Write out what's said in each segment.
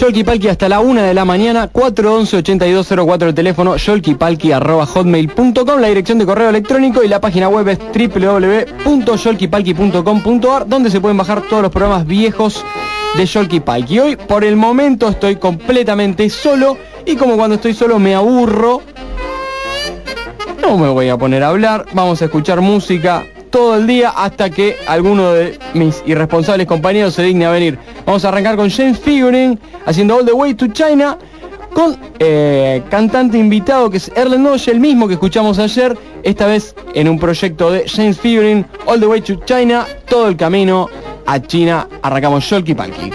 Yolki Palki hasta la 1 de la mañana, 411-8204 el teléfono, hotmail.com, la dirección de correo electrónico y la página web es www.yolkipalki.com.ar donde se pueden bajar todos los programas viejos de Yolki Palki. Hoy por el momento estoy completamente solo y como cuando estoy solo me aburro, no me voy a poner a hablar, vamos a escuchar música todo el día hasta que alguno de mis irresponsables compañeros se digne a venir. Vamos a arrancar con James Figuring haciendo All the Way to China con eh, cantante invitado que es Erlen Noche, el mismo que escuchamos ayer, esta vez en un proyecto de James Figuring, All the Way to China, todo el camino a China. Arrancamos Sholky Palki.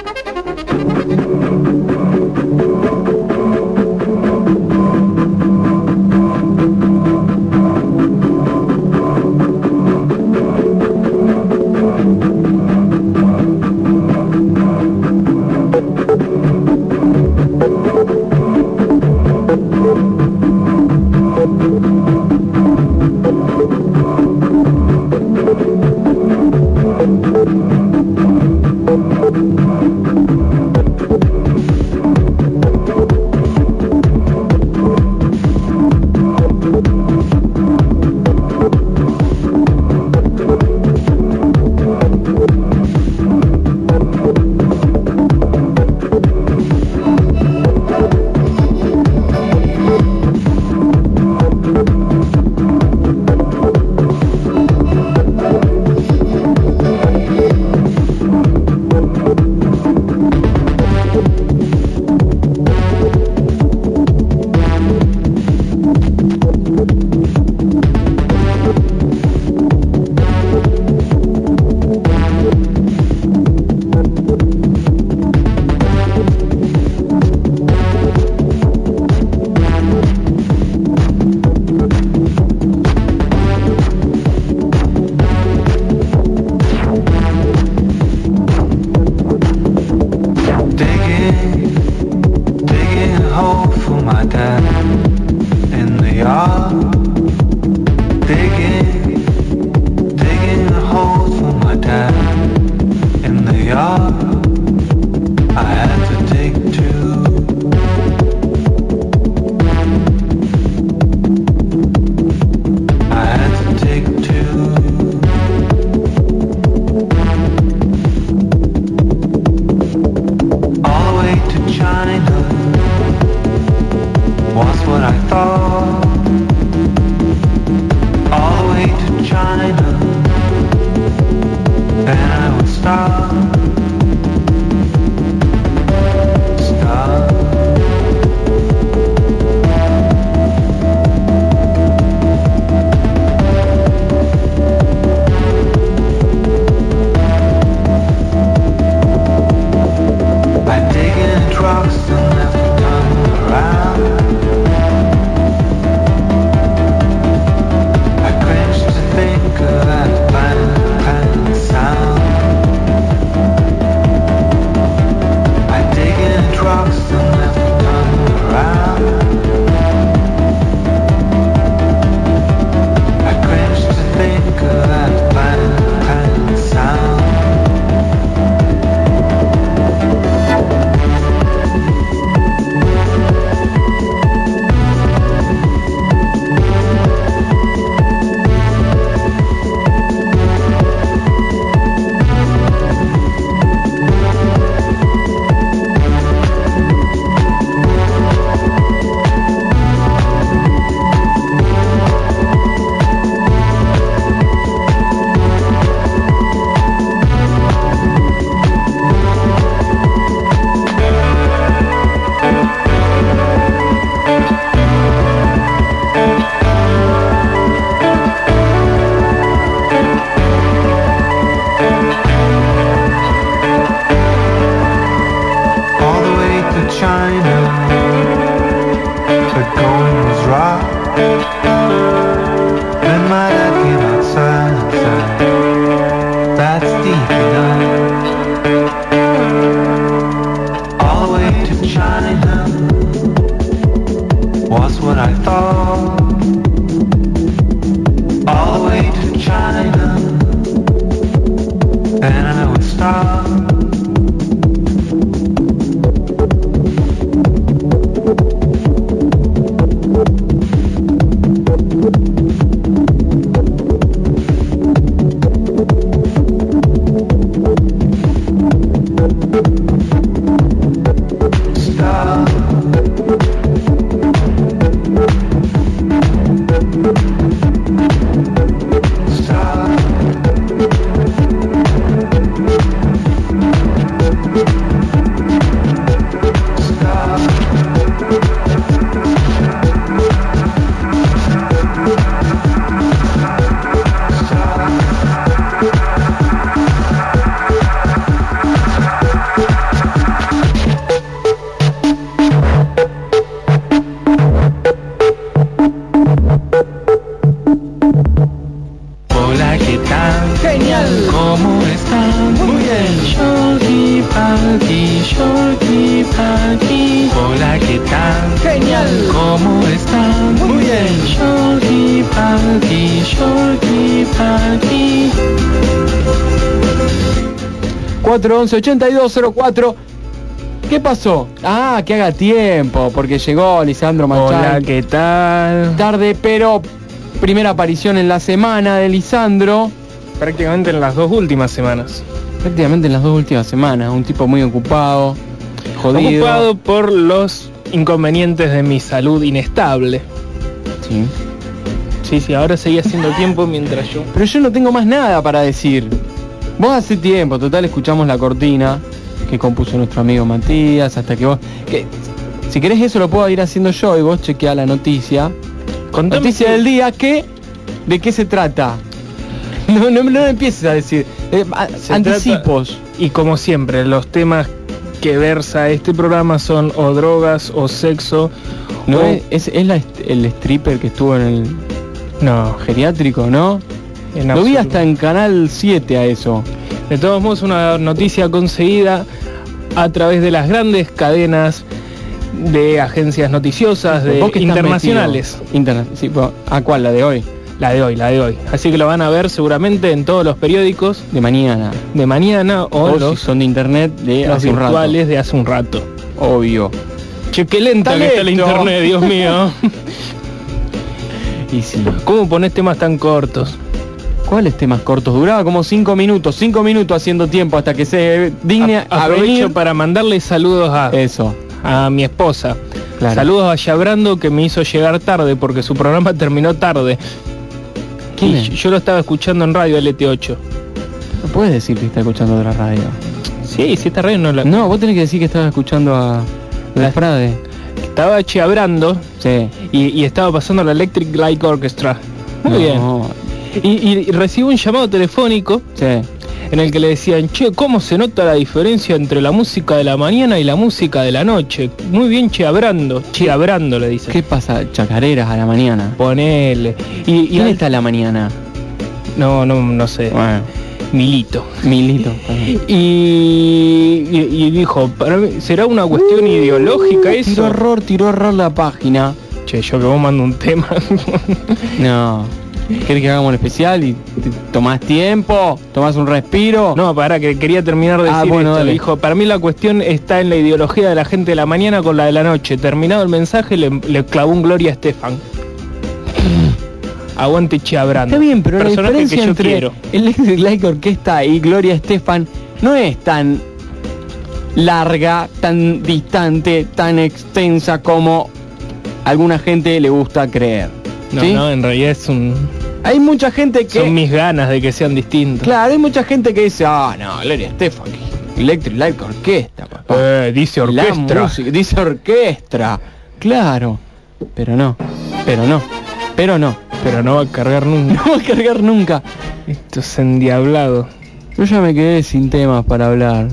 411 8204 ¿Qué pasó? Ah, que haga tiempo, porque llegó Lisandro Hola, Machado. ¿qué tal? Tarde, pero primera aparición en la semana de Lisandro. Prácticamente en las dos últimas semanas. Prácticamente en las dos últimas semanas. Un tipo muy ocupado, jodido. Ocupado por los inconvenientes de mi salud inestable. Sí. Sí, sí, ahora seguía haciendo tiempo mientras yo... Pero yo no tengo más nada para decir. Vos hace tiempo, total, escuchamos la cortina que compuso nuestro amigo Matías, hasta que vos... Que, si querés eso lo puedo ir haciendo yo y vos chequea la noticia. Contame noticia que- del día que... ¿De qué se trata? No, no, no empieces a decir. eh, anticipos. Y como siempre, los temas que versa este programa son o drogas o sexo. ¿No o- es, es, la el stripper que estuvo en el No, geriátrico, no? En Lo vi hasta en Canal 7 a eso. De todos modos, una noticia conseguida a través de las grandes cadenas de agencias noticiosas de internacionales. Interna- sí, bueno, ¿A cuál? ¿La de hoy? La de hoy, la de hoy. Así que lo van a ver seguramente en todos los periódicos De mañana. de mañana o, O, los, si son de internet de los hace un rato. virtuales de hace un rato. Obvio. Che, qué lenta que está lento. internet, Dios mío. Y sí. ¿Cómo pones temas tan cortos? ¿Cuáles temas cortos? Duraba como 5 minutos, 5 minutos haciendo tiempo hasta que se digne A- a aprovecho venir. para mandarle saludos a, Eso. a mi esposa. Claro. Saludos a Yabrando que me hizo llegar tarde porque su programa terminó tarde. ¿Quién es? yo lo estaba escuchando en radio LT8. No puedes decir que está escuchando otra radio. Sí, sí, esta radio no la... No, vos tenés que decir que estabas escuchando a la Frade. Estaba Chiabrando Sí. y, y estaba pasando la Electric Light Orchestra. Muy bien. Y, y recibo un llamado telefónico Sí. en el que le decían, che, ¿cómo se nota la diferencia entre la música de la mañana y la música de la noche? Muy bien Chiabrando, Chiabrando le dicen. ¿Qué pasa? Chacareras a la mañana. Ponele. Y, ¿Quién al- está a la mañana? No, no, no sé. Bueno, Milito. Milito. Y, y- y dijo, para mí, ¿será una cuestión ideológica Tiró eso? error, tiró error la página. Che, yo que vos mando un tema. No. ¿Querés que hagamos un especial y te tomás tiempo? ¿Tomás un respiro? no, para que quería terminar de Ah, decir bueno, esto. Dijo, para mí la cuestión está en la ideología de la gente de la mañana con la de la noche. Terminado el mensaje, le, le clavó un Gloria Estefan. Aguante Chiabrando. Está bien, pero la Personaje diferencia que yo entre quiero. Electric Light Orquesta y Gloria Estefan no es tan larga, tan distante, tan extensa como alguna gente le gusta creer. No, ¿sí? no, en realidad es un... Hay mucha gente que... Son mis ganas de que sean distintos. Claro, hay mucha gente que dice, ah, no, Gloria Estefan, Electric Light Orquesta, papá. Eh, dice orquestra. música, dice orquestra. Claro, pero no, pero no, pero no. Pero no va a cargar nunca. No va a cargar nunca. Esto es endiablado. Yo ya me quedé sin temas para hablar.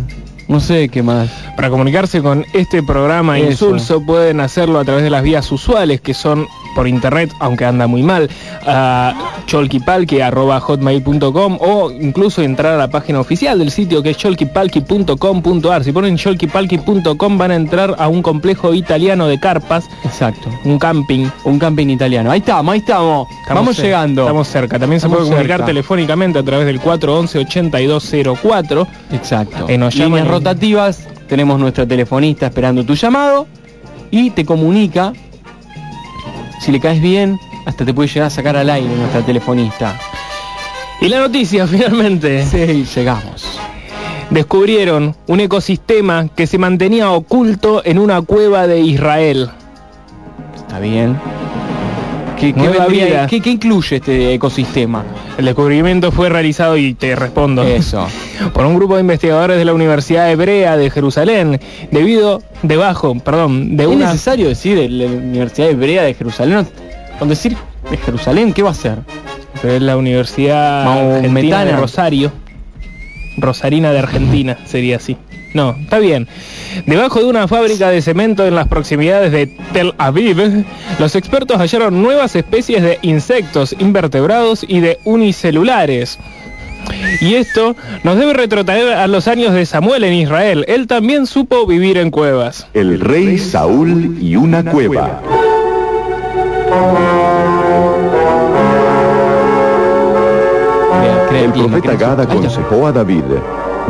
No sé qué más. Para comunicarse con este programa Eso. Insulso pueden hacerlo a través de las vías usuales que son por internet, aunque anda muy mal, a cholquipalki.hotmail.com o incluso entrar a la página oficial del sitio que es cholquipalki.com.ar. Si ponen cholquipalki.com van a entrar a un complejo italiano de carpas, Exacto. un camping. Un camping italiano. Ahí estamos, ahí estamos. Estamos Vamos cerca, llegando. Estamos cerca. También se puede comunicar cerca. telefónicamente a través del 411-8204. Exacto. Eh, nos Líneas rotativas. Tenemos nuestra telefonista esperando tu llamado. Y te comunica. Si le caes bien, hasta te puede llegar a sacar al aire nuestra telefonista. Y la noticia finalmente. Sí, llegamos. descubrieron un ecosistema que se mantenía oculto en una cueva de Israel. Está bien. ¿Qué, qué vendría? ¿Qué- qué incluye este ecosistema? El descubrimiento fue realizado, y te respondo, Eso. por un grupo de investigadores de la Universidad Hebrea de Jerusalén, debido, debajo, perdón, de ¿Es una... necesario decir de la Universidad Hebrea de Jerusalén? Con decir de Jerusalén, ¿qué va a ser? Es la Universidad Argentina de Rosario. Rosarina de Argentina, sería así. No, está bien. Debajo de una fábrica de cemento en las proximidades de Tel Aviv, los expertos hallaron nuevas especies de insectos, invertebrados y de unicelulares. Y esto nos debe retrotraer a los años de Samuel en Israel. Él también supo vivir en cuevas. El rey Saúl y una cueva. El profeta Gad aconsejó a David,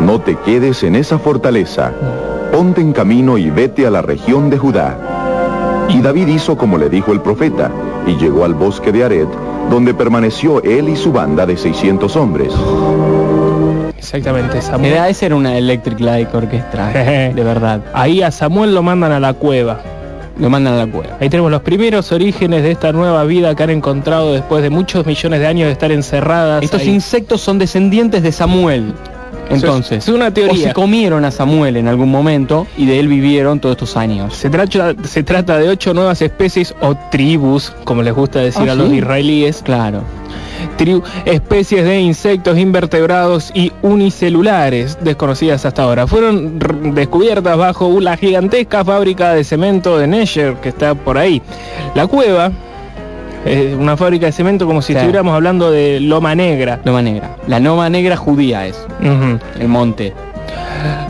no te quedes en esa fortaleza, ponte en camino y vete a la región de Judá. Y David hizo como le dijo el profeta, y llegó al bosque de Ared, donde permaneció él y su banda de 600 hombres. Exactamente, Samuel. Era, esa era una Electric Light Orchestra, de verdad. Ahí a Samuel lo mandan a la cueva. Lo mandan a la cueva. Ahí tenemos los primeros orígenes de esta nueva vida que han encontrado después de muchos millones de años de estar encerradas. Estos ahí. insectos son descendientes de Samuel. Entonces, es una o teoría. se comieron a Samuel en algún momento y de él vivieron todos estos años. Se trata, se trata de ocho nuevas especies o tribus, como les gusta decir Ah, a los ¿sí? israelíes, Claro. tribu- especies de insectos invertebrados y unicelulares desconocidas hasta ahora. Fueron descubiertas bajo la gigantesca fábrica de cemento de Nesher que está por ahí. La cueva es una fábrica de cemento como si Claro. estuviéramos hablando de Loma Negra. Loma negra. La noma negra judía es. El monte.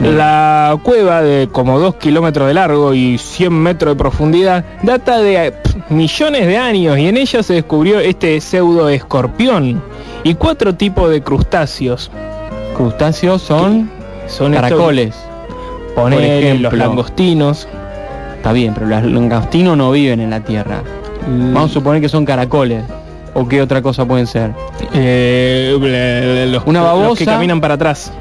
La cueva de como 2 kilómetros de largo y 100 metros de profundidad data de eh, millones de años y en ella se descubrió este pseudo escorpión y cuatro tipos de crustáceos. Crustáceos son Son caracoles. ejemplo. los langostinos. Está bien, pero los langostinos no viven en la tierra. Vamos a suponer que son caracoles. ¿O qué otra cosa pueden ser? eh, los, Una los que babosa. caminan para atrás.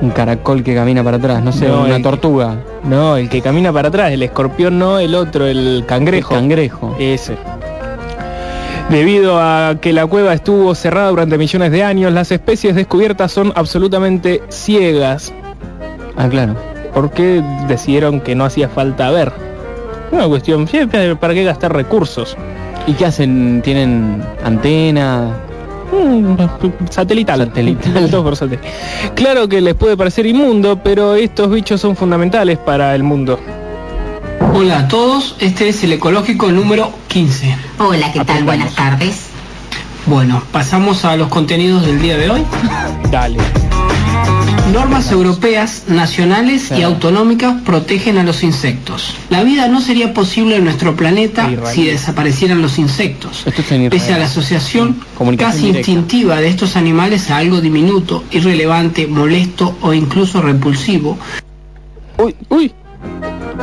Un caracol que camina para atrás, no sé, No, una el- tortuga. No, el que camina para atrás, el escorpión no, el otro, el cangrejo. El cangrejo. Ese. Debido a que la cueva estuvo cerrada durante millones de años, las especies descubiertas son absolutamente ciegas. Ah, claro. porque decidieron que no hacía falta ver? Una cuestión, sí, ¿para qué gastar recursos? ¿Y qué hacen? ¿Tienen antena? Mm, satelital. Satelital. Todo por satélite. Claro que les puede parecer inmundo, pero estos bichos son fundamentales para el mundo. Hola a todos, este es el ecológico número 15. Hola, ¿qué tal? Buenas tardes. Bueno, pasamos a los contenidos del día de hoy. Dale. Normas europeas, nacionales y autonómicas protegen a los insectos. La vida no sería posible en nuestro planeta si desaparecieran los insectos. Esto es en Pese a la asociación Comunicación casi instintiva de estos animales a algo diminuto, irrelevante, molesto o incluso repulsivo, Uy, uy.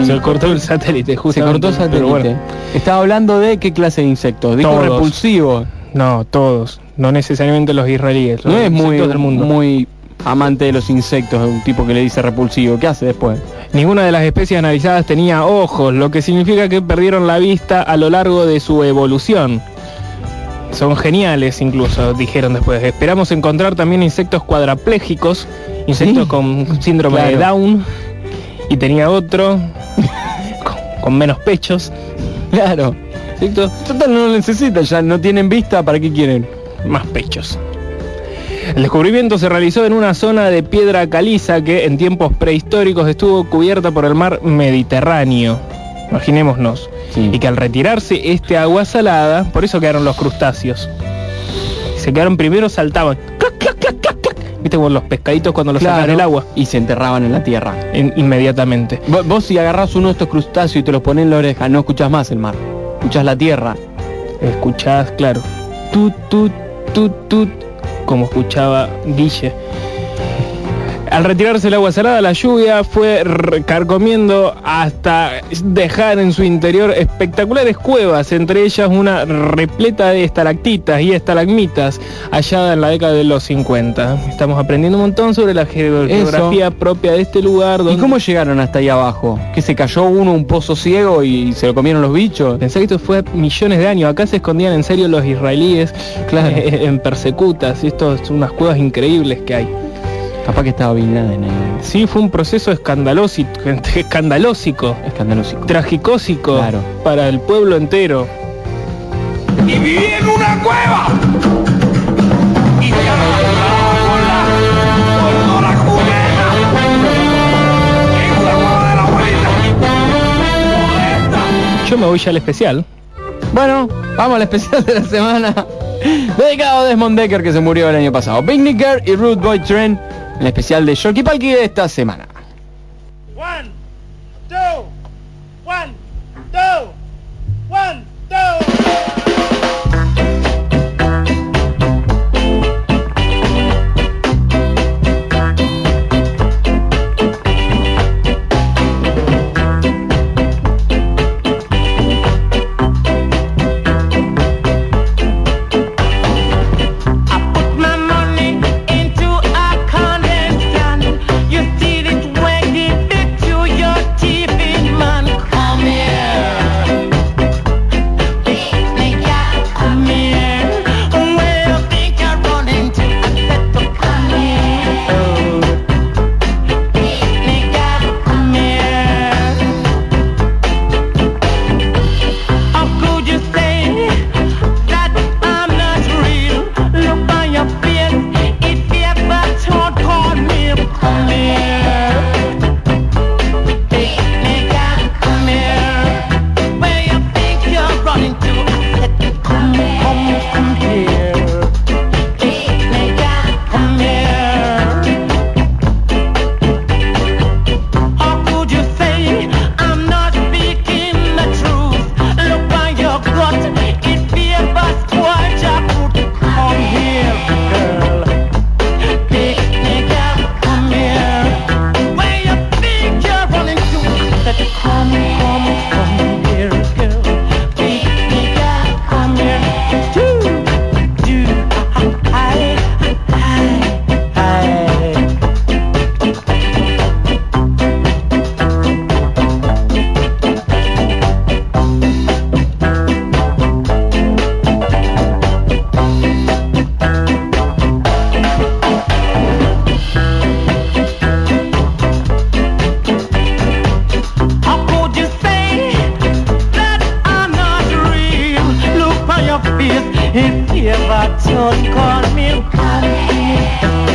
Se cortó el satélite, Se justamente. cortó el satélite. bueno. Estaba hablando de qué clase de insectos. Dijo Todos. repulsivo. No, todos. No necesariamente los israelíes. No es muy, del mundo. muy amante de los insectos, un tipo que le dice repulsivo. ¿Qué hace después? Ninguna de las especies analizadas tenía ojos, lo que significa que perdieron la vista a lo largo de su evolución. Son geniales incluso, dijeron después. Esperamos encontrar también insectos cuadraplégicos, insectos Sí. con síndrome de. Down, y tenía otro con, con menos pechos. Claro. Insectos Total no lo necesitan, ya no tienen vista, ¿para qué quieren? más pechos. El descubrimiento se realizó en una zona de piedra caliza que en tiempos prehistóricos estuvo cubierta por el mar Mediterráneo. Imaginémonos. Sí. Y que al retirarse este agua salada, por eso quedaron los crustáceos. Se quedaron primero, saltaban. Clac, clac, clac, clac, clac. Viste como los pescaditos cuando los sacan del agua. Y se enterraban en la tierra. In- inmediatamente. Vos, vos si agarrás uno de estos crustáceos y te los pones en la oreja, no escuchás más el mar. Escuchás la tierra. Escuchás, claro. Tut, tut, tut, tut. Como escuchaba Guille. Al retirarse el agua salada, la lluvia fue carcomiendo hasta dejar en su interior espectaculares cuevas, entre ellas una repleta de estalactitas y estalagmitas hallada en la década de los 50. Estamos aprendiendo un montón sobre la Eso. geografía propia de este lugar. ¿Y cómo llegaron hasta ahí abajo? ¿Que se cayó uno un pozo ciego y se lo comieron los bichos? Pensé que esto fue millones de años. Acá se escondían en serio los israelíes Claro. en persecutas. Esto son unas cuevas increíbles que hay. Capaz que estaba Bin Laden ahí. Sí, fue un proceso escandalósico, escandalósico, escandalósico. tragicósico claro. para el pueblo entero. Y viví en una cueva. Yo me voy ya al especial. Bueno, vamos al especial de la semana. Dedicado a Desmond Decker que se murió el año pasado. Picnic Girl y Rude Boy Trend el especial de Yorkie Palki de esta semana. One, two, one, two. If ever just call me, come.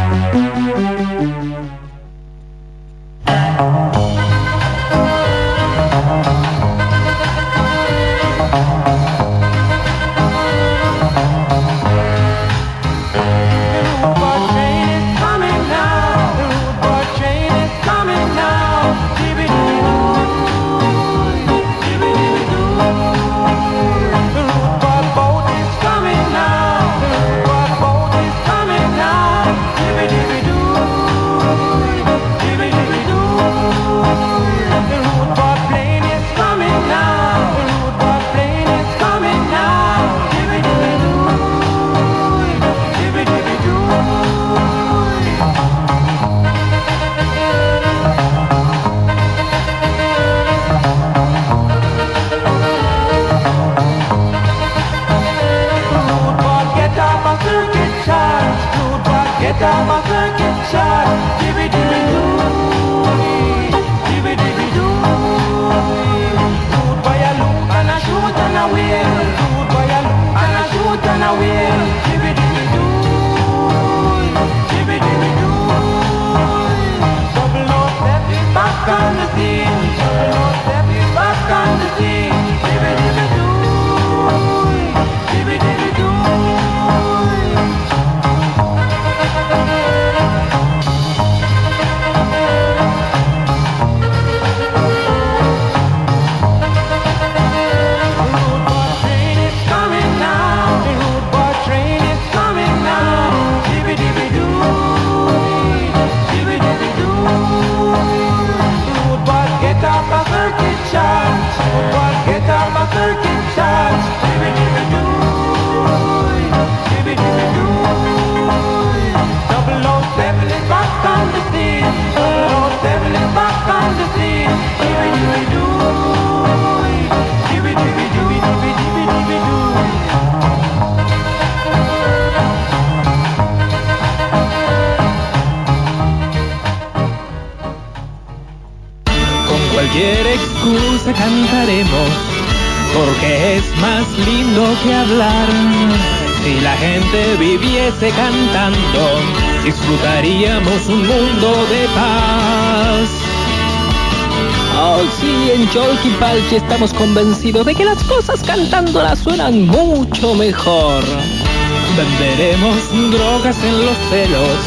Disfrutaríamos un mundo de paz. Oh, sí, en Jolky Palki estamos convencidos de que las cosas cantándolas suenan mucho mejor. Venderemos drogas en los celos,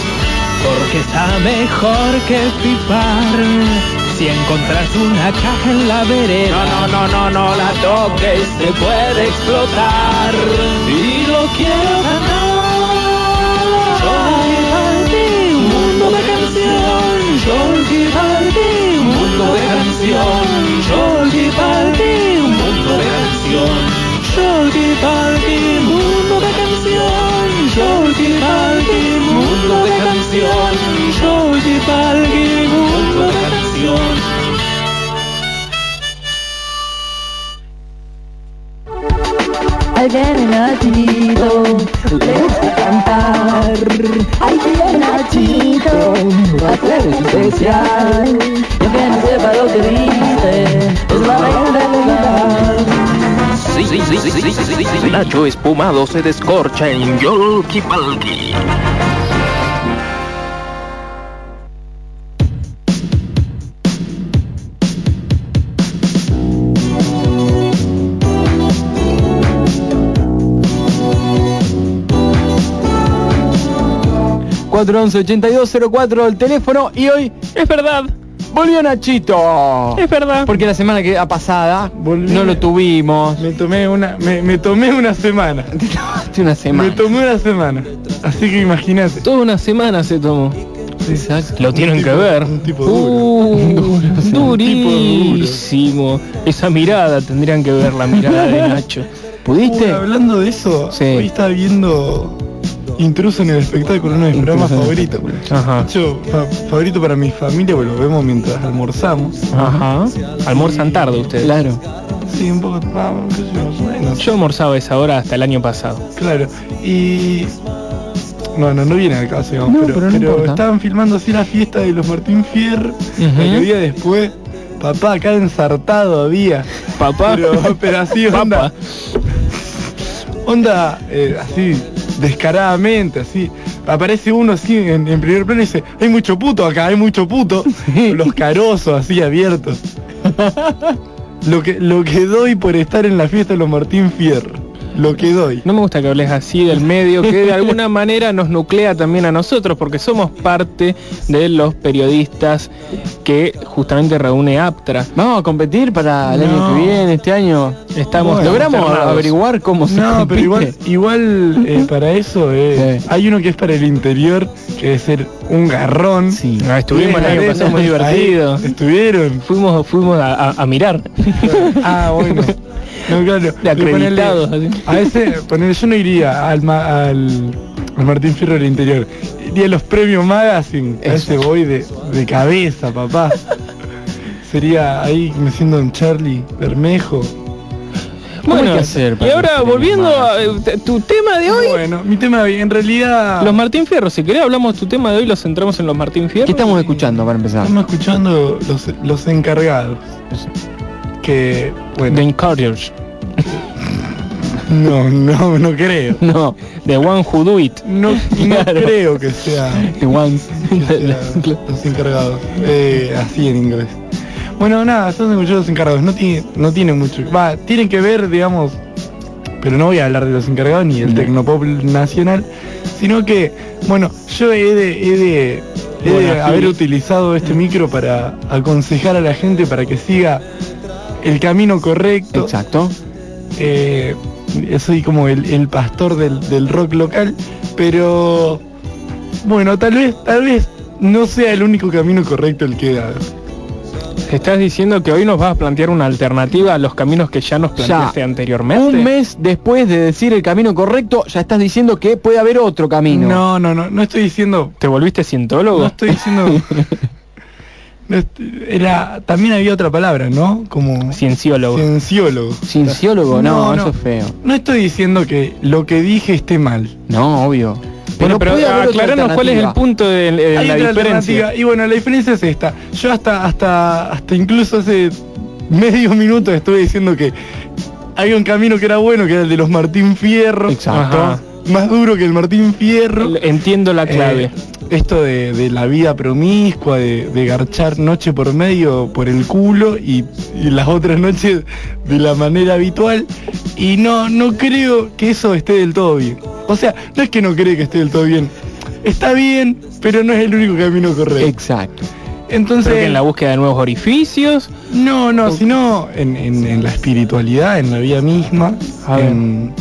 porque está mejor que pipar. Si encontras una caja en la vereda, no, no, no, no, no la toques, se puede explotar. Y lo quiero ganar. Canción. Jolky Palki, un mundo de canción. Jolky Palki, un mundo de canción. Jolky Palki, mundo de canción. Jolky Palki, mundo de canción. Jolky Palki, mundo de canción. Ay, viene Nachito, le gusta cantar. Ay, viene Nachito, va a ser especial. Y aunque no sepa lo que dice, es la reina del lugar. Sí, sí, sí. Nacho espumado se descorcha en Yolki Palki. Cero 8204 el teléfono y hoy Es verdad, volvió Nachito. es verdad. Porque la semana que pasada Volví. no lo tuvimos. Me tomé una, me, me tomé una semana. Hace una Me semana. tomé una semana. Así que imagínate. Toda una semana se tomó. Exacto. Lo tienen tipo- que ver. un tipo duro. Uh, Un tipo durísimo. Esa mirada tendrían que ver la mirada de Nacho. ¿Pudiste? Uy, hablando de eso, Sí. hoy estaba viendo Intruso en el espectáculo, uno de mis programas favoritos. Ajá. De hecho, fa- favorito para mi familia, porque lo vemos mientras almorzamos. Ajá. Almorzan tarde ustedes. Claro. Sí, un poco, qué sé yo, almorzaba a esa hora hasta el año pasado. Claro, y... No, no, no viene al caso, digamos, No, pero, pero no pero importa. estaban filmando así la fiesta de los Martín Fierro, Ujú. el día después, papá, acá ensartado había. Papá. Pero, pero así onda. Papa. Onda, eh, así, descaradamente, así. Aparece uno así en, en primer plano y dice, hay mucho puto acá, hay mucho puto. Los carozos así abiertos. Lo que, lo que doy por estar en la fiesta de los Martín Fierro. Lo que doy. No me gusta que hables así del medio, que de alguna manera nos nuclea también a nosotros, porque somos parte de los periodistas que justamente reúne APTRA. Vamos a competir para el año que viene, este año. Estamos Bueno, Logramos internados. averiguar cómo se No, pero igual, igual eh, para eso eh, Sí. hay uno que es para el interior, que debe ser un garrón. Sí. Estuvimos el año pasado muy Ahí, divertido. Estuvieron. Fuimos, fuimos a, a- a mirar. Ah, bueno. No, claro. De acreditados, Ponele- así. A veces, poner, yo no iría al, ma- al, al Martín Fierro del Interior. Iría a los premios Magazine. A ese voy de, de cabeza, papá. Sería ahí me siento un Charlie Bermejo. ¿Cómo hay que hacer y ahora volviendo a eh, tu tema de hoy, Bueno, mi tema en realidad los Martín Fierro. Si querés hablamos de tu tema de hoy, lo centramos en los Martín Fierro. ¿Qué estamos escuchando para empezar? estamos escuchando los, los encargados. Que, bueno, The Encouragers. no, no, no creo. No, The One Who Do It. No, no Claro. creo que sea The sea los encargados. Eh, así en inglés. Bueno, nada, escuchando los encargados. No tiene, no tiene mucho. Va, tienen que ver, digamos. Pero no voy a hablar de los encargados ni del tecnopop nacional. Sino que, bueno, yo he de, he de, he de Bueno, haber sí. utilizado este micro para aconsejar a la gente para que siga el camino correcto. Exacto. Eh, soy como el, el pastor del, del rock local, pero bueno, tal vez, tal vez no sea el único camino correcto el que da. ¿Estás diciendo que hoy nos vas a plantear una alternativa a los caminos que ya nos planteaste anteriormente? Un mes después de decir el camino correcto, ya estás diciendo que puede haber otro camino. No, no, no, no estoy diciendo, ¿Te volviste cientólogo? no estoy diciendo. era, también había otra palabra, ¿no? Como Cienciólogo. cienciólogo. Cienciólogo, no, No, eso es feo. No estoy diciendo que lo que dije esté mal. No, obvio. Pero puede haber otra aclaranos cuál es el punto de, de Hay la otra diferencia. Y bueno, la diferencia es esta. Yo hasta, hasta, hasta incluso hace medio minuto estuve diciendo que había un camino que era bueno, que era el de los Martín Fierro. Exacto. Ajá. Más duro que el Martín Fierro. Entiendo la clave. Eh, esto de, de la vida promiscua, de, de garchar noche por medio por el culo y, y las otras noches de la manera habitual. Y no, no creo que eso esté del todo bien. O sea, no es que no cree que esté del todo bien. Está bien, pero no es el único camino correcto. Exacto. Entonces, que en la búsqueda de nuevos orificios. no, no, sino en, en- en la espiritualidad, en la vida misma. En-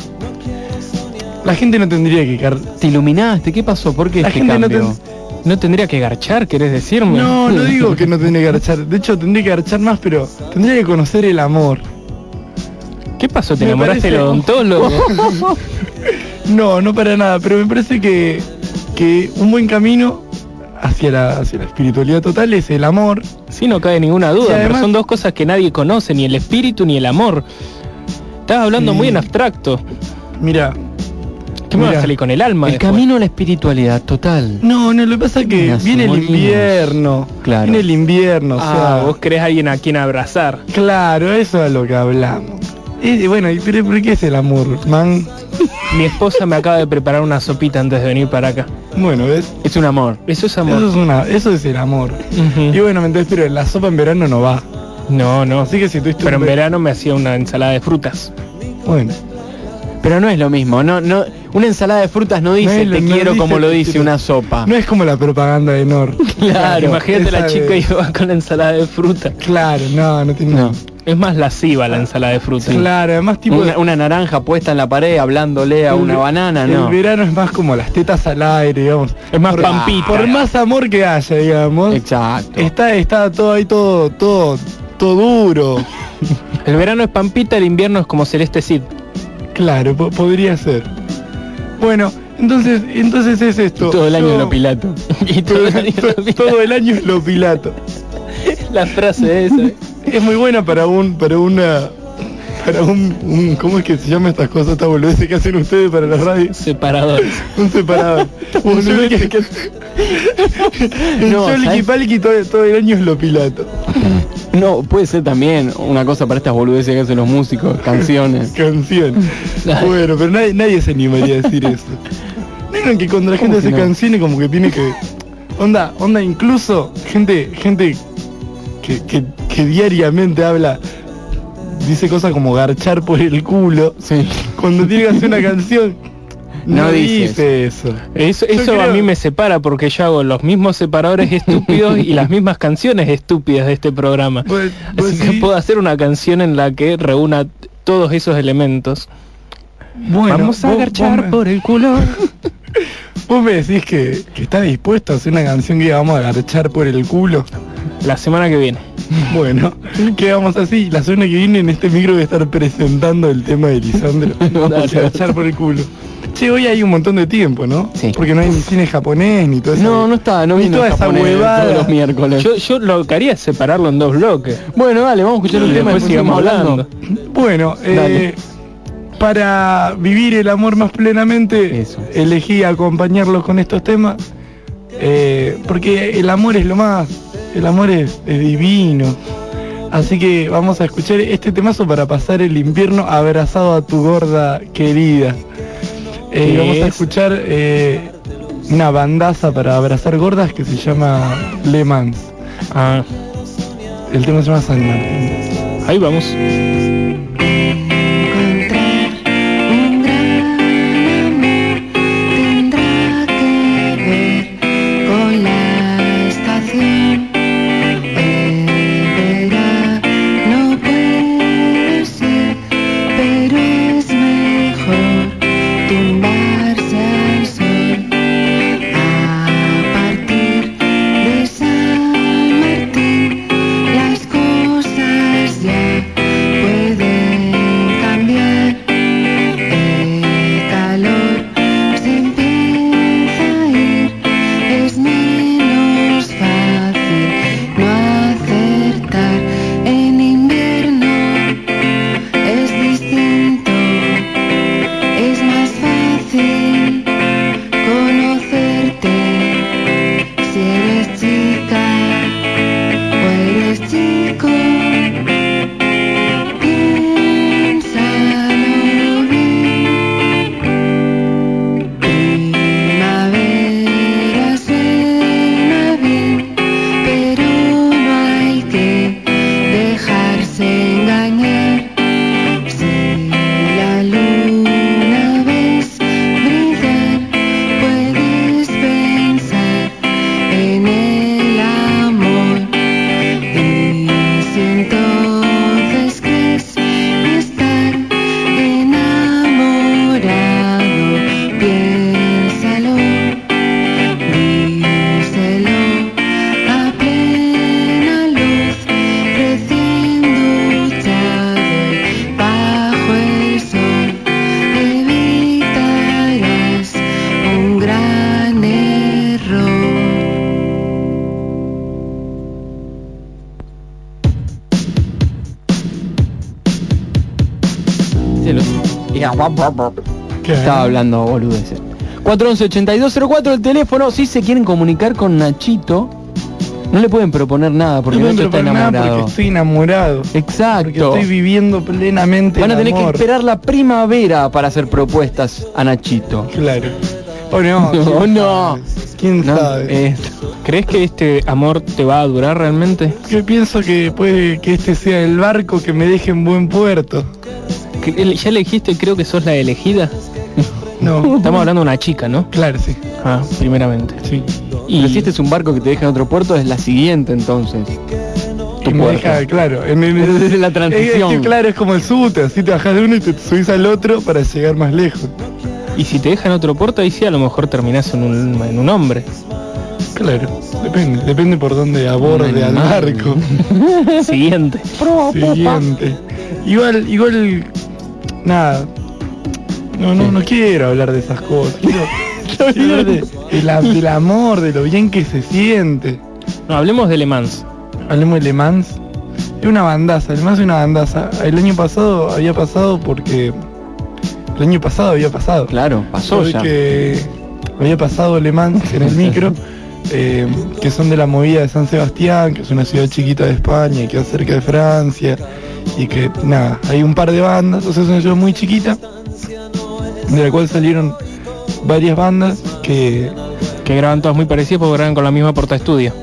La gente no tendría que car- ¿Te iluminaste? ¿Qué pasó? ¿Por qué La este gente no cambio? No tendría que garchar, ¿querés decirme? No, no digo que no tendría que garchar. De hecho, tendría que garchar más, pero tendría que conocer el amor. ¿Qué pasó? ¿Te Me enamoraste del parece- odontólogo? No, no para nada, pero me parece que, que un buen camino hacia la, hacia la espiritualidad total es el amor. sí, no cabe ninguna duda, Y pero además- son dos cosas que nadie conoce, ni el espíritu ni el amor. Estás hablando Sí. muy en abstracto. Mira, ¿Qué me a salir con el alma? El después? camino a la espiritualidad, total. no, no, lo que pasa es que Mira, viene el invierno. Claro. Viene el invierno, o Ah, sea. vos querés a alguien a quien abrazar. Claro, eso es lo que hablamos. Y bueno, ¿y pero por qué es el amor, man? Mi esposa me acaba de preparar una sopita antes de venir para acá. Bueno, ¿ves? Es un amor. Eso es amor. Eso es, una, eso es el amor. Ujú. Y bueno, entonces, pero la sopa en verano no va. No, no. Así que si tú Pero en verano me hacía una ensalada de frutas. Bueno, Pero no es lo mismo, no, no, una ensalada de frutas no dice te no quiero dice como lo dice una sopa. no es como la propaganda de Nor. Claro, Imagínate la chica de- y va con la ensalada de fruta. Claro, no, no tiene. No. Es más lasciva la ensalada de fruta. Claro, además tipo. Una, una naranja puesta en la pared hablándole a el una banana, El no. verano es más como las tetas al aire, digamos. Es más por, pampita. Por más amor que haya, digamos. Exacto. Está, está todo ahí, todo, todo, todo duro. El verano es pampita, el invierno es como celeste Cid. Claro, po- podría ser. Bueno, entonces, entonces es esto. Todo el año Yo- lo pilato. Y todo el año todo el es lo pilato. La frase esa. Es muy buena para un, para una, para un, un- ¿cómo es que se llama estas cosas, esta boludez que hacen ustedes para la radio? Separadores. Un separador. Boludez que- No, todo, todo el año es lo pilato. No, puede ser también una cosa para estas boludeces que hacen los músicos, canciones. Canción. Bueno, pero nadie, nadie se animaría a decir eso. Miren que cuando la gente ¿Cómo que hace no? canciones como que tiene que. Onda, onda incluso gente, gente que, que, que diariamente habla, dice cosas como garchar por el culo. Sí. Cuando tiene que hacer una canción, no, No dice dice eso. Eso, eso a mí me separa porque yo hago los mismos separadores estúpidos y las mismas canciones estúpidas de este programa. Pues- pues Así que puedo hacer una canción en la que reúna todos esos elementos. Bueno, Vamos a vos- garchar vos me- por el culo. Vos me decís que, que está dispuesto a hacer una canción que vamos a garchar por el culo. La semana que viene. Bueno, quedamos así. La semana que viene en este micro voy a estar presentando el tema de Lisandro. Dale. Garchar por el culo. Che, hoy hay un montón de tiempo, ¿no? Sí. Porque no hay ni cine japonés ni todo eso. No, no está, no Ni vino toda esa japonés huevada. todos los miércoles. Yo, yo lo que haría es separarlo en dos bloques. Bueno, dale, vamos a escuchar un Y tema y después sigamos hablando. Bueno, eh, Dale. Para vivir el amor más plenamente, Eso. elegí acompañarlos con estos temas. eh, porque el amor es lo más, el amor es, es divino. Así que vamos a escuchar este temazo para pasar el invierno abrazado a tu gorda querida. Eh, y ¿Qué vamos a es? escuchar eh, una bandaza para abrazar gordas que se llama Le Mans. Ah, El tema se llama San Martín. ahí vamos. Estaba hablando boludeces. 411-8204 el teléfono, si se quieren comunicar con Nachito, no le pueden proponer nada porque no Nacho está nada enamorado. porque estoy enamorado. Exacto. Porque estoy viviendo plenamente Van a el tener que esperar la primavera para hacer propuestas a Nachito. Claro. O no. No, ¿quién no. sabe? ¿Quién No, sabe? eh, ¿Crees que este amor te va a durar realmente? Yo pienso que puede que este sea el barco que me deje en buen puerto. ¿Ya elegiste, creo que sos la elegida? No. Estamos hablando de una chica, ¿no? Claro, sí. Ah, primeramente. Sí. Pero si este es un barco que te deja en otro puerto, es la siguiente entonces. Tu Y me puerto. deja, claro, en, en- Es la es transición. que, claro, es como el subte, así te bajas de uno y te subís al otro para llegar más lejos. Y si te dejan otro puerto, ahí sí a lo mejor terminás en un, en un hombre. Claro, depende, depende por dónde aborde al barco. Siguiente. Siguiente. Igual, igual, nada. No, no, no quiero hablar de esas cosas. Quiero, hablar de- de la- del amor, de lo bien que se siente. No, hablemos de Le Mans. Hablemos de Le Mans. Es una bandaza, Le Mans es una bandaza. El año pasado había pasado porque... El año pasado había pasado. Claro, pasó ya. que había pasado Le Mans en el micro, eh, que son de la movida de San Sebastián, que es una ciudad chiquita de España y queda cerca de Francia, y que nada, hay un par de bandas, o sea, es una ciudad muy chiquita, de la cual salieron varias bandas que... Que graban todas muy parecidas porque graban con la misma porta estudio.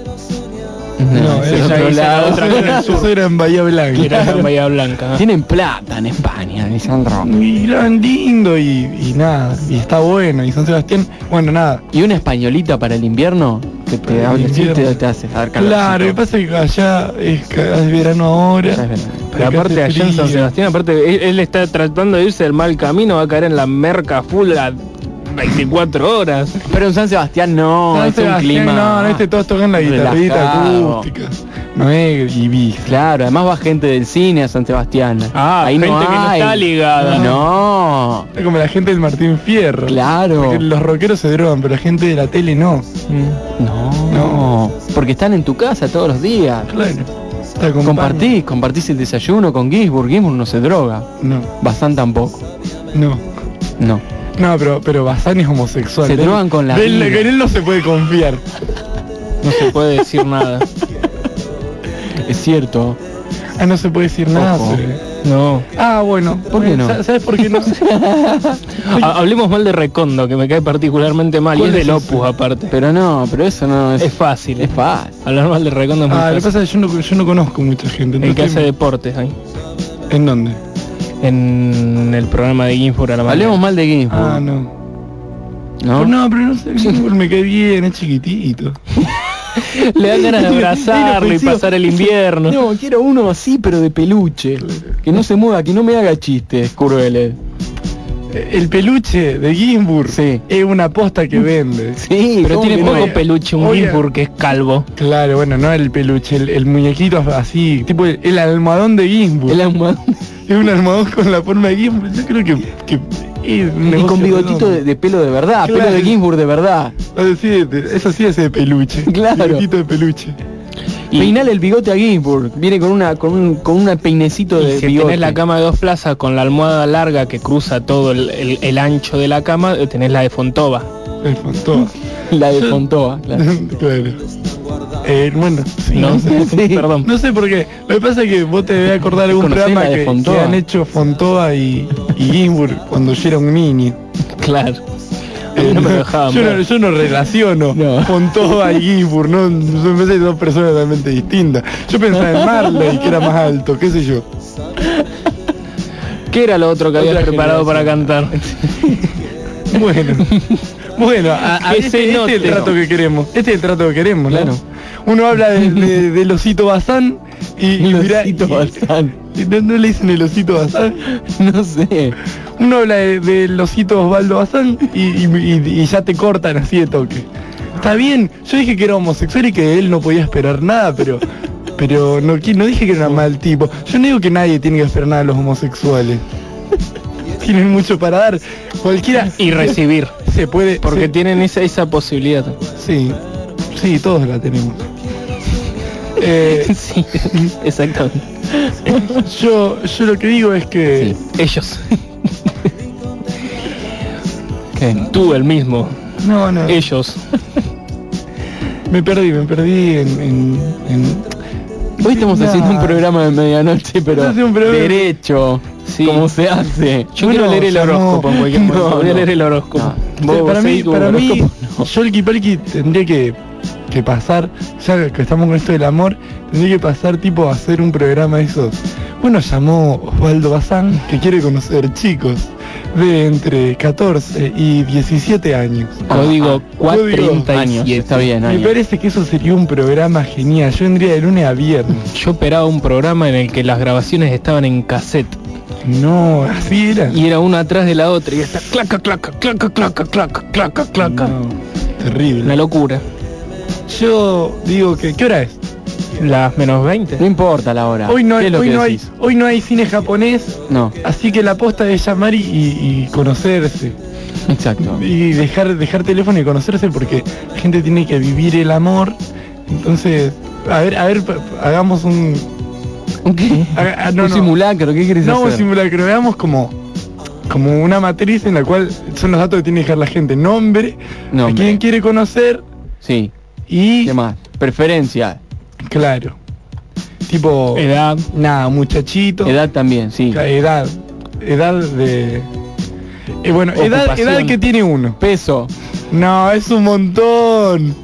No, la era- otra que era eso era en Bahía Blanca. Era en Bahía Blanca. Tienen plata en España, Lisandro. Y graban lindo y, y nada, y está bueno, y San Sebastián, bueno, nada, ¿Y una españolita para el invierno? Que te te, te hace dar. Claro, lo que pasa es que allá es, es verano ahora. Es. Pero aparte allá en San. Sebastián, aparte él, él está tratando de irse del mal camino, va a caer en la merca full a 24 horas. Pero en San Sebastián no, San es un clima. No, no, este todos tocan la guitarrita acústica. No es y Claro, además va gente del cine a San Sebastián. Ah, Ahí gente no que no está ligada. No, Es como la gente del Martín Fierro. claro. Porque los rockeros se drogan, pero la gente de la tele no. No, No. porque están en tu casa todos los días. Claro. Compartís, compartís el desayuno con Gisburg. Gisburg no se droga. No, Bazán tampoco. no. No. No, pero, pero Bazán es homosexual. Se drogan con la de él- con él no se puede confiar. No se puede decir nada. Es cierto. Ah, no se puede decir nada. No. Ah, bueno. ¿Por qué no? ¿Sa- ¿Sabes por qué no? Ha- Hablemos mal de Recondo, que me cae particularmente mal. Y ¿Cuál es es del? Opus aparte. Pero no, pero eso no es. Es fácil. es fácil. Hablar mal de Recondo es muy ah, lo que fácil. pasa es que yo no, yo no conozco mucha gente. El que hace deportes ahí. ¿En dónde? En el programa de Ginsburg a la Hablemos mal de Gisburg. Ah, no. ¿no? Pero no, pero no sé, Ginsburg me cae bien, es chiquitito. Le dan ganas de abrazarlo y pasar el invierno. No, quiero uno así, pero de peluche. Que no se mueva, que no me haga chistes crueles. El peluche de Ginsburg Sí. es una posta que vende. Sí, Pero ¿cómo tiene no? poco peluche un Oye. Ginsburg que es calvo. Claro, bueno, no el peluche, el, el muñequito así, tipo el, el almohadón de Ginsburg. El almohadón. Es un almohadón con la forma de Ginsburg. Yo creo que, que es un Y con bigotito de, de pelo de verdad, Claro. pelo de Ginsburg de verdad. Ah, sí, de- eso sí es de peluche. Claro. Bigotito de peluche. Y, Peinale el bigote a Ginsburg. Viene con una con un, con un peinecito y de si bigote. tenés la cama de dos plazas con la almohada larga que cruza todo el, el- el ancho de la cama, eh, tenés la de Fontova. El Fontova. La de Fontoa, claro. claro. Eh, bueno, sí, No, no, sé. Sí. perdón. No sé por qué. Lo que pasa es que vos te debes acordar de algún ¿Conocés programa que, Fontova? que han hecho Fontova y, y Ginsburg cuando yo era un niño. Claro. A no me yo, no, yo no relaciono No. Fontova y Ginsburg, no, parece dos personas totalmente distintas. Yo pensaba en Marley, que era más alto, qué sé yo. ¿Qué era lo otro que Otra habías preparado para cantar? Bueno, bueno, a, a este, este es el trato que queremos. Este es el trato que queremos, ¿no? Claro. Uno habla de- de- del osito Bazán y, El osito Bazán. y ¿no, no le dicen el osito Bazán? No sé. Uno habla de- del osito Osvaldo Bazán y, y- y- y ya te cortan así de toque. Está bien, yo dije que era homosexual y que de él no podía esperar nada, pero pero no, dije que era mal tipo. Yo no digo que nadie tiene que esperar nada de los homosexuales. Tienen mucho para dar. Cualquiera Y recibir. se puede... Porque se- tienen esa, esa posibilidad. Sí, sí, todos la tenemos. Eh, sí, exactamente. yo, yo lo que digo es que Ellos. ¿Qué? Tú el mismo. No, no. Ellos. Me perdí, me perdí en... en, en- Hoy estamos Nah. haciendo un programa de medianoche, pero Hace un programa- derecho, Sí. como se hace. Yo Bueno, quiero leer el horóscopo en cualquier momento. No, Voy a no. leer el horóscopo. No. Para mí, para mí, horóscopo. Yolki Palki tendría que, que pasar, ya que estamos con esto del amor, tendría que pasar tipo a hacer un programa de esos. Bueno, llamó Osvaldo Bazán, que quiere conocer chicos de entre 14 y 17 años. Código Código 437. Años, está bien, Me años. parece que eso sería un programa genial. Yo vendría de lunes a viernes. Yo operaba un programa en el que las grabaciones estaban en cassette No, así era. y era una atrás de la otra y está claca, claca, claca, claca, claca, claca, claca. No, terrible. Una locura. Yo digo que, ¿qué hora es? Las menos 20. No importa la hora. Hoy no, ¿Qué es lo hoy no hay, hoy no hay cine japonés, No, así que la posta es llamar y, y- y conocerse. exacto. Y dejar, dejar teléfono y conocerse porque la gente tiene que vivir el amor. Entonces, a ver, a ver, hagamos un, ¿Un qué? haga- ah, no, un no. simulacro, ¿qué querés No, un hacer? simulacro, veamos como, como una matriz en la cual son los datos que tiene que dejar la gente. Nombre, a Nombre. quién quiere conocer Sí, y, ¿qué más? Preferencia, claro, tipo, Edad. nada, muchachito. edad también, sí. Edad. Edad de... eh, bueno, edad, Ocupación. edad que tiene uno. Peso, No, es un montón.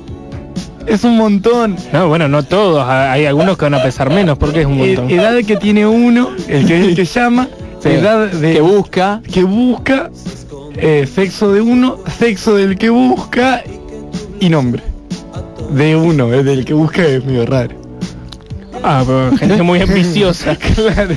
Es un montón. No, bueno, no todos. ha- Hay algunos que van a pesar menos porque es un Eh, montón. edad que tiene uno, el que, el que llama, Sí. edad de que busca, que busca, eh, sexo de uno, sexo del que busca y nombre. De uno, el del que busca es medio raro. Ah, pero gente muy ambiciosa. claro.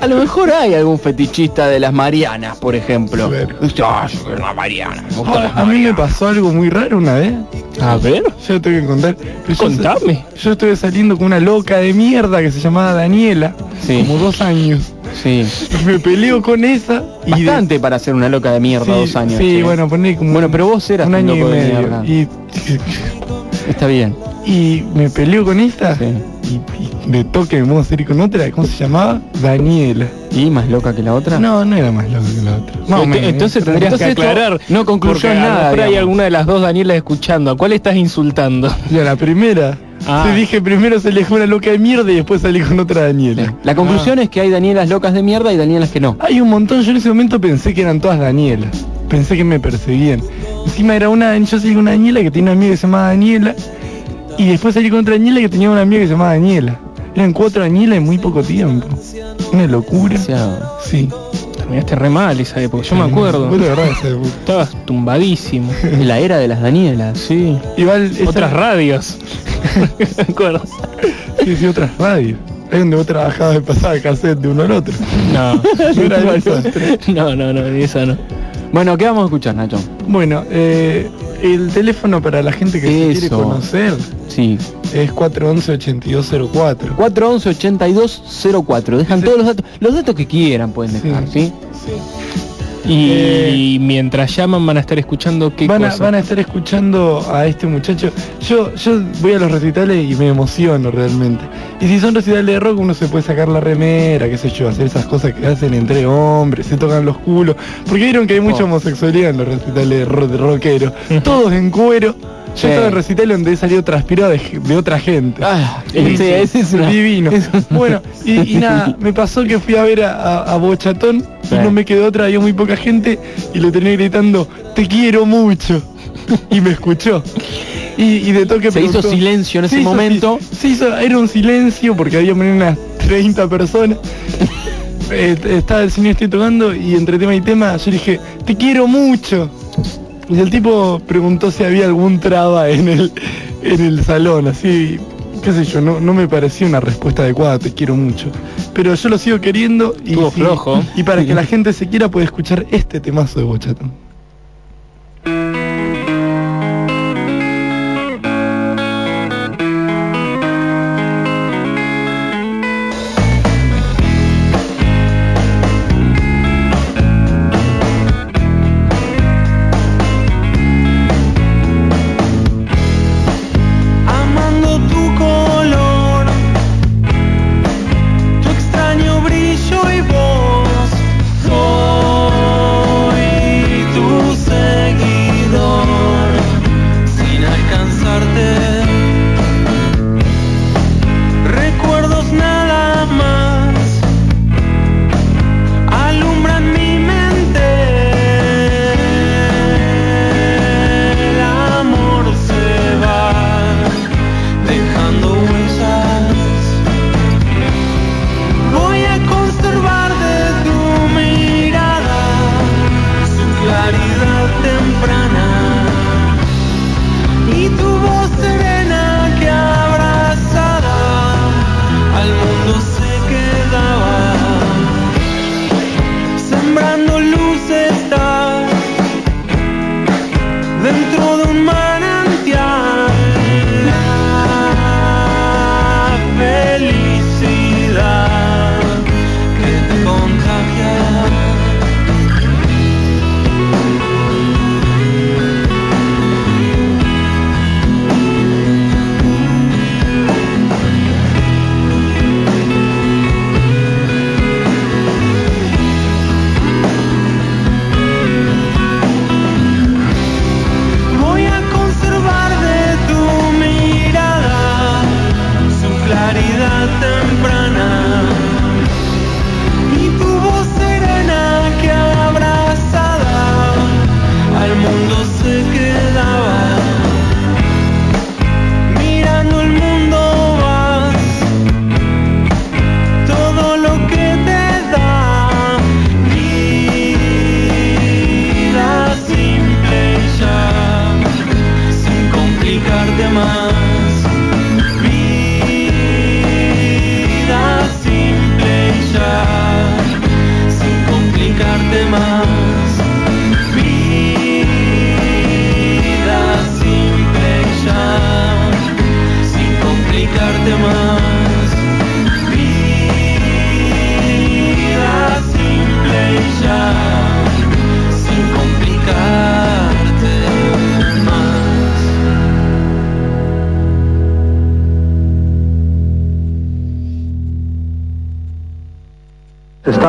a lo mejor hay algún fetichista de las Marianas, por ejemplo. Claro. Dice, "Ah, yo quiero una Mariana, me gustan las A mí me Marianas". pasó algo muy raro una vez. A ver, Yo te voy a contar. Yo- contame. Yo estuve saliendo con una loca de mierda que se llamaba Daniela, Sí. como dos años. Sí. Me peleo con esa y de- Bastante para ser una loca de mierda, sí, dos años. Sí, che. bueno, poné como Bueno, pero vos eras un un año y loco de medio. mierda. Y, Está bien. y me peleo con esta Sí. y, y de toque me puedo salir con otra, ¿cómo se llamaba? Daniela. ¿Y más loca que la otra? No, no era más loca que la otra. Más o Ent- menos. Entonces tendrías Entonces que aclarar. no concluyó a nada, hay alguna de las dos Danielas escuchando. ¿A cuál estás insultando? Ya, la primera. Ah. Te dije primero salí con una loca de mierda y después salí con otra Daniela. La conclusión es que hay Danielas locas de mierda y Danielas que no. Hay un montón, yo en ese momento pensé que eran todas Danielas. Pensé que me perseguían. Encima era una, yo salí con una Daniela que tenía una amiga que se llamaba Daniela. Y después salí con otra Daniela que tenía una amiga que se llamaba Daniela. Eran cuatro Daniela en muy poco tiempo. Una locura. Demasiado. Sí. Terminaste re mal esa época, yo me acuerdo. Fue la verdad esa época. Estabas tumbadísimo. En la era de las Danielas. Sí. Igual Otras radios. me acuerdo. Sí, sí, otras radios. Ahí donde vos trabajabas de pasada cassette de uno al otro. No. No era. No, no, no, de esa no. Bueno, ¿qué vamos a escuchar, Nacho? Bueno, eh, el teléfono para la gente que se quiere conocer Sí. es 411-8204. 411-8204. Dejan todos los datos. Los datos que quieran pueden dejar, ¿sí? Y mientras llaman van a estar escuchando qué Van a, cosa. van a estar escuchando a este muchacho. Yo, yo voy a los recitales y me emociono realmente. Y si son recitales de rock, uno se puede sacar la remera, qué sé yo, hacer esas cosas que hacen entre hombres, se tocan los culos. Porque vieron que hay mucha Oh. homosexualidad en los recitales de, ro- de rockeros. Todos en cuero. Yo estaba en recitales donde he salido transpirado de, otra gente. Ah, Y- sí, ese es una- divino. es Bueno, y, y nada, me pasó que fui a ver a, a- a Bochatón Sí. y no me quedó otra, había muy poca gente y lo tenía gritando, te quiero mucho. Y me escuchó. Y, y de toque Se hizo silencio en ese hizo momento. Se hizo, era un silencio porque había unas 30 personas. Eh, estaba el señor estoy tocando y entre tema y tema yo dije, te quiero mucho. Y el tipo preguntó si había algún traba en el, en el salón, así, qué sé yo, no, no me parecía una respuesta adecuada, te quiero mucho. Pero yo lo sigo queriendo y, flojo. y para que la gente se quiera puede escuchar este temazo de Bochatón. temprano.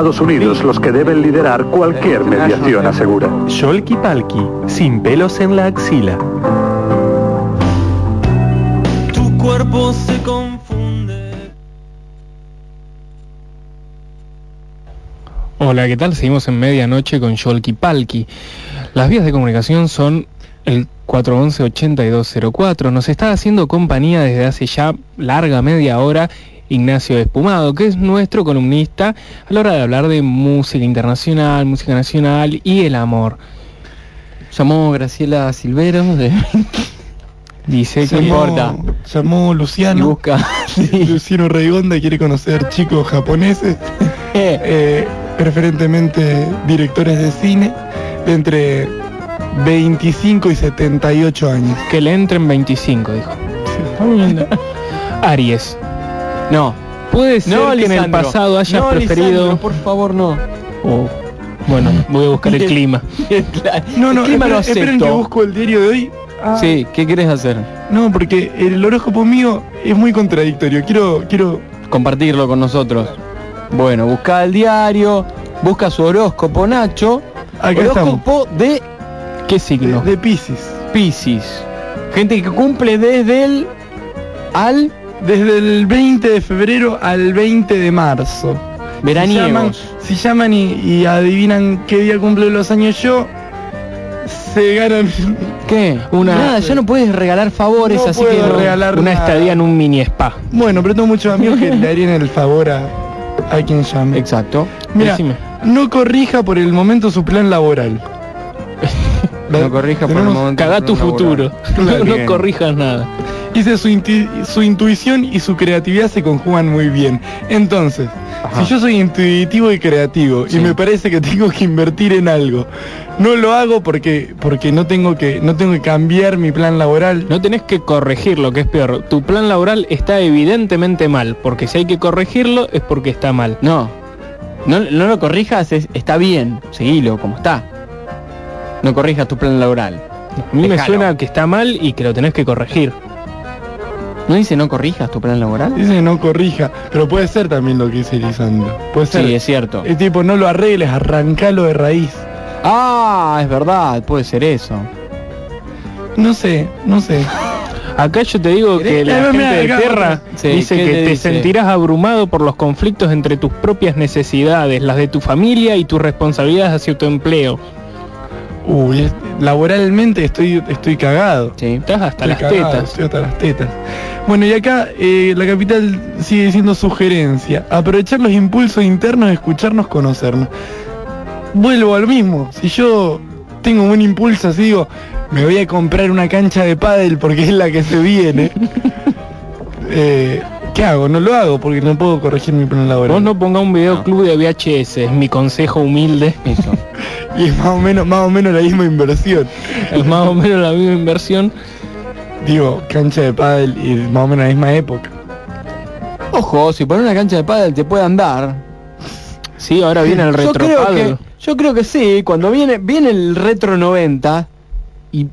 Estados Unidos los que deben liderar cualquier mediación asegura. Sholky Palki, sin pelos en la axila. Tu cuerpo se confunde. Hola, ¿qué tal? Seguimos en medianoche con Sholky Palki. Las vías de comunicación son el 411-8204. Nos está haciendo compañía desde hace ya larga media hora Ignacio Espumado, que es nuestro columnista a la hora de hablar de música internacional, música nacional y el amor. Llamó Graciela Silvero de... Dice que importa. Llamó Luciano. busca. Luciano Reigonda quiere conocer chicos japoneses, eh, preferentemente directores de cine, de entre 25 y 78 años. Que le entren 25, dijo. Aries. No. Puede ser No, que en el Lisandro. pasado hayas No, preferido... Lisandro, por favor, no. Oh, bueno, voy a buscar el clima. No, no, El clima lo esperen, esperen acepto. que busco el diario de hoy. Ah, Sí, ¿qué querés hacer? No, porque el horóscopo mío es muy contradictorio. Quiero, quiero. Compartirlo con nosotros. Bueno, busca el diario, busca su horóscopo, Nacho. Acá horóscopo de ¿Qué signo? De, de Pisces. Piscis. Gente que cumple desde el al Desde el 20 de febrero al 20 de marzo. Veraniegos. Si llaman, si llaman y, y adivinan qué día cumple los años yo, se ganan. ¿Qué? Una- Nada, ya no puedes regalar favores, No así que no. regalar Una nada. estadía en un mini spa. Bueno, pero tengo muchos amigos que le harían el favor a, a quien llame. Exacto. Mira, Decime. no corrija por el momento su plan laboral. No corrija por el Tenemos- momento. Cagá tu futuro. Claro. no corrijas nada. Dice su, su intuición y su creatividad se conjugan muy bien. Entonces, Ajá. si yo soy intuitivo y creativo Sí. y me parece que tengo que invertir en algo, no lo hago porque porque no tengo que no tengo que cambiar mi plan laboral. No tenés que corregir lo que es peor. Tu plan laboral está evidentemente mal, porque si hay que corregirlo es porque está mal. No. No, no lo corrijas, es- está bien. Seguilo como está. No corrijas tu plan laboral. A mí me suena que está mal y que lo tenés que corregir. ¿No dice no corrijas tu plan laboral? Dice no corrija, pero puede ser también lo que dice Lisandro. Puede ser. Sí, es cierto. Es tipo, no lo arregles, arrancalo de raíz. Ah, es verdad, puede ser eso. No sé, no sé. Acá yo te digo que la gente de tierra. Sí, dice ¿qué que te te dice? sentirás abrumado por los conflictos entre tus propias necesidades, las de tu familia y tus responsabilidades hacia tu empleo. Uy, es- laboralmente estoy estoy cagado. Sí. Estás hasta Estoy las cagado, tetas. Estoy hasta las tetas. Bueno, y acá eh, la capital sigue diciendo sugerencia. Aprovechar los impulsos internos, escucharnos, conocernos. Vuelvo al mismo. Si yo tengo un impulso así, digo, me voy a comprar una cancha de pádel porque es la que se viene. Eh, ¿Qué hago? No lo hago porque no puedo corregir mi plan laboral. Vos no ponga un videoclub de VHS, es mi consejo humilde. Eso. Y es más o menos, más o menos la misma inversión. Es más o menos la misma inversión. Digo, cancha de pádel y más o menos la misma época. Ojo, si pones una cancha de pádel te puede andar. Sí, ahora viene el Yo creo, que, yo creo que sí, cuando viene viene el retro 90 y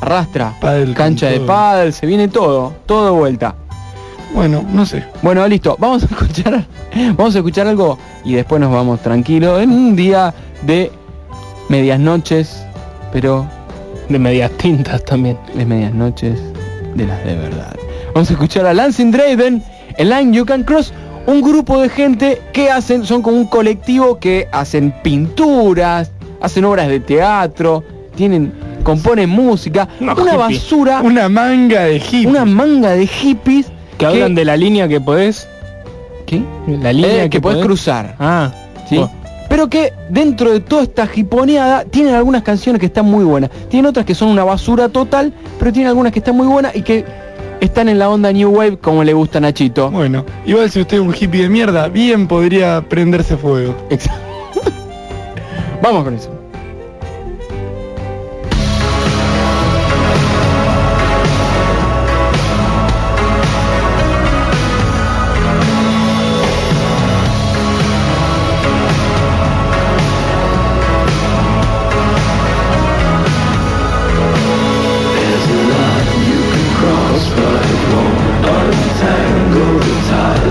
arrastra Pádel cancha de pádel, se viene todo, todo de vuelta. Bueno, no sé. Bueno, listo, vamos a escuchar vamos a escuchar algo y después nos vamos tranquilos en un día de medias noches, pero De medias tintas también. de medias noches de las de verdad. Vamos a escuchar a Lansing Draven, el Line You Can Cross, un grupo de gente que hacen, son como un colectivo que hacen pinturas, hacen obras de teatro, tienen, componen música, No, una hippie. basura, Una manga de hip. una manga de hippies Que hablan de la línea que podés. ¿Qué? La línea Eh, que podés cruzar. Ah, ¿sí? bueno. Pero que dentro de toda esta jiponeada tienen algunas canciones que están muy buenas. Tienen otras que son una basura total, pero tienen algunas que están muy buenas y que están en la onda New Wave como le gusta a Nachito. Bueno, igual si usted es un hippie de mierda, bien podría prenderse fuego. Exacto. Vamos con eso.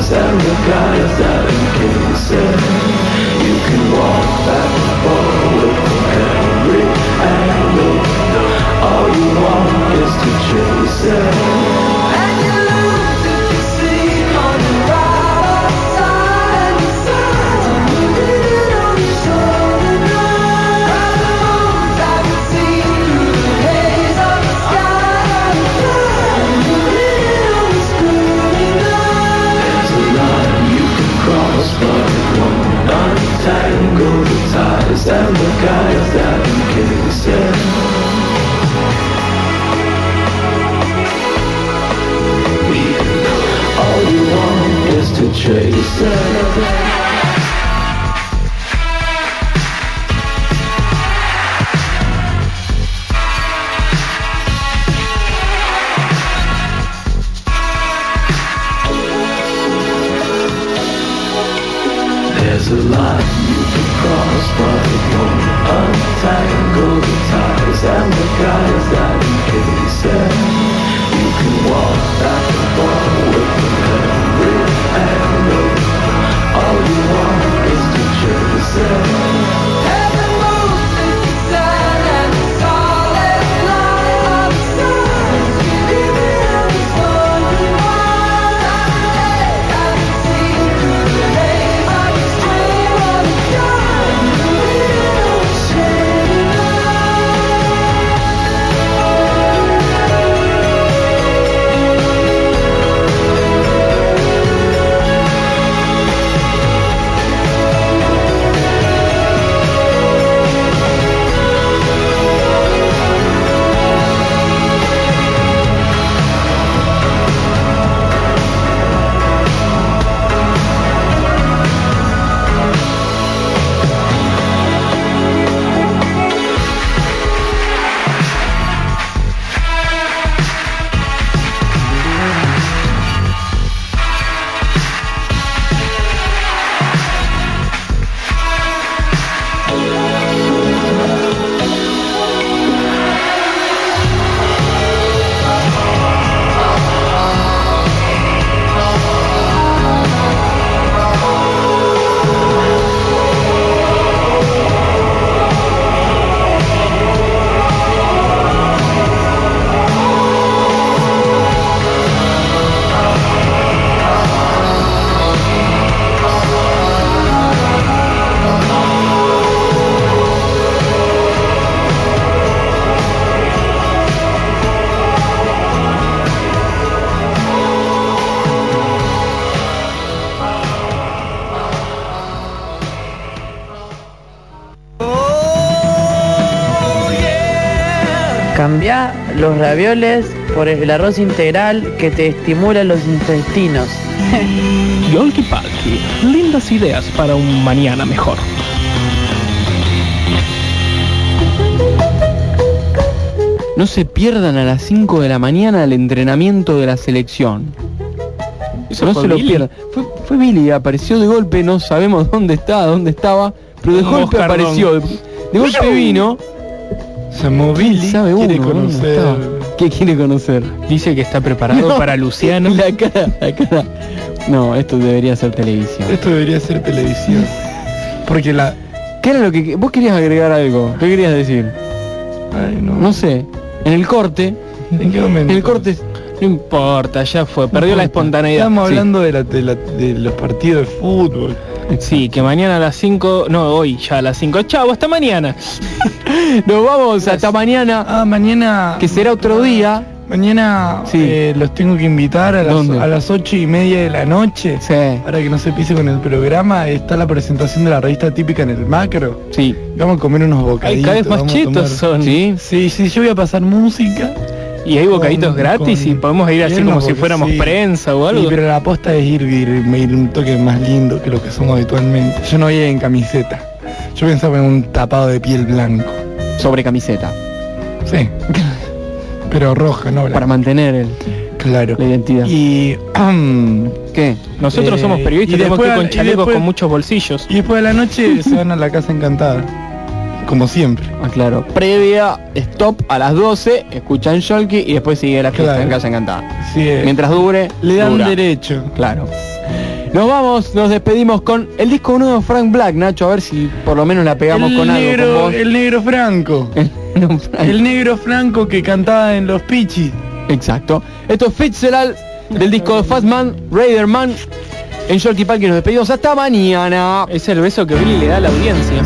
and the guys that encasing You can walk back and forward every angle. All you want is to chase? it Jestem gwiazdą, kiedy jestem All you want is to chase it los ravioles por el arroz integral que te estimula los intestinos. Yolki Palki, lindas ideas para un mañana mejor. No se pierdan a las 5 de la mañana el entrenamiento de la selección. ¿Eso no fue se lo Billy? pierdan. Fue, fue Billy, apareció de golpe, no sabemos dónde está, dónde estaba, pero de golpe apareció. De, de golpe vino. Se movilizó. sabe uno quiere conocer. ¿Qué quiere conocer? Dice que está preparado No. para Luciano. La cara, la cara. No, esto debería ser televisión. Esto debería ser televisión. Porque la. ¿Qué era lo que vos querías agregar algo? ¿Qué querías decir? Ay, no. No sé. En el corte, ¿En qué momento? en el corte No importa, ya fue, perdió la espontaneidad. Estamos Sí. hablando de, la, de, la- de los partidos de fútbol. Sí, que mañana a las 5, no, hoy ya a las 5. Chao, hasta mañana. nos vamos hasta mañana, Ah, mañana. que será otro día. Mañana Sí. eh, los tengo que invitar a las, a las ocho y media de la noche. Sí, Para que no se pise con el programa, está la presentación de la revista típica en el macro. sí. Vamos a comer unos Ay, bocaditos. cada vez más chetos son. ¿Sí? Sí, sí, yo voy a pasar música. Y hay bocaditos Con- gratis con- y podemos ir así como si fuéramos sí. prensa o algo. Sí, pero la aposta es ir, ir, ir un toque más lindo que lo que somos habitualmente. Yo no voy en camiseta. Yo pensaba en un tapado de piel blanco. Sobre camiseta. Sí. Pero roja, no Para mantener el- Claro. la identidad. Y, ¿Qué? Nosotros Eh, somos periodistas, y tenemos que ir con chalecos después- con muchos bolsillos. y después de la noche se van a la casa encantada. Como siempre. Ah, claro. Previa, stop a las 12, escuchan Sholky y después sigue la fiesta Claro. en Casa Encantada. Sí, Mientras dure, le dan dura. derecho. Claro. Nos vamos, nos despedimos con el disco nuevo de Frank Black, Nacho, a ver si por lo menos la pegamos el con algo negro, con vos. el negro Franco. No. El negro Franco que cantaba en los Pichis. Exacto. Esto es Fitzgerald del disco de Fatman, Raiderman. En Sholky Park y nos despedimos hasta mañana. Es el beso que Billy le da a la audiencia.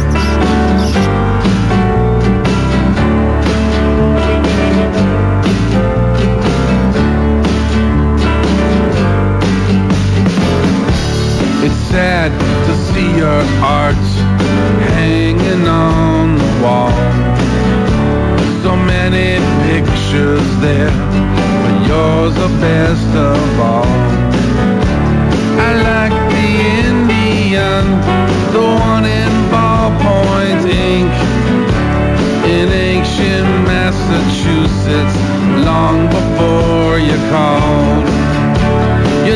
Sad to see your art hanging on the wall. So many pictures there, but yours are best of all. I like the Indian, the one in ballpoint ink. In ancient Massachusetts, long before you called. You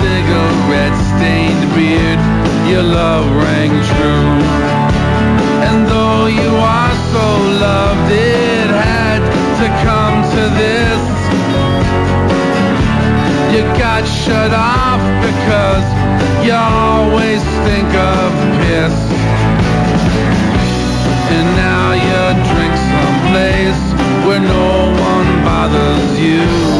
your cigarette stained beard, your love rang true. And though you are so loved, it had to come to this. You got shut off because you always think of piss. And now you drink someplace where no one bothers you.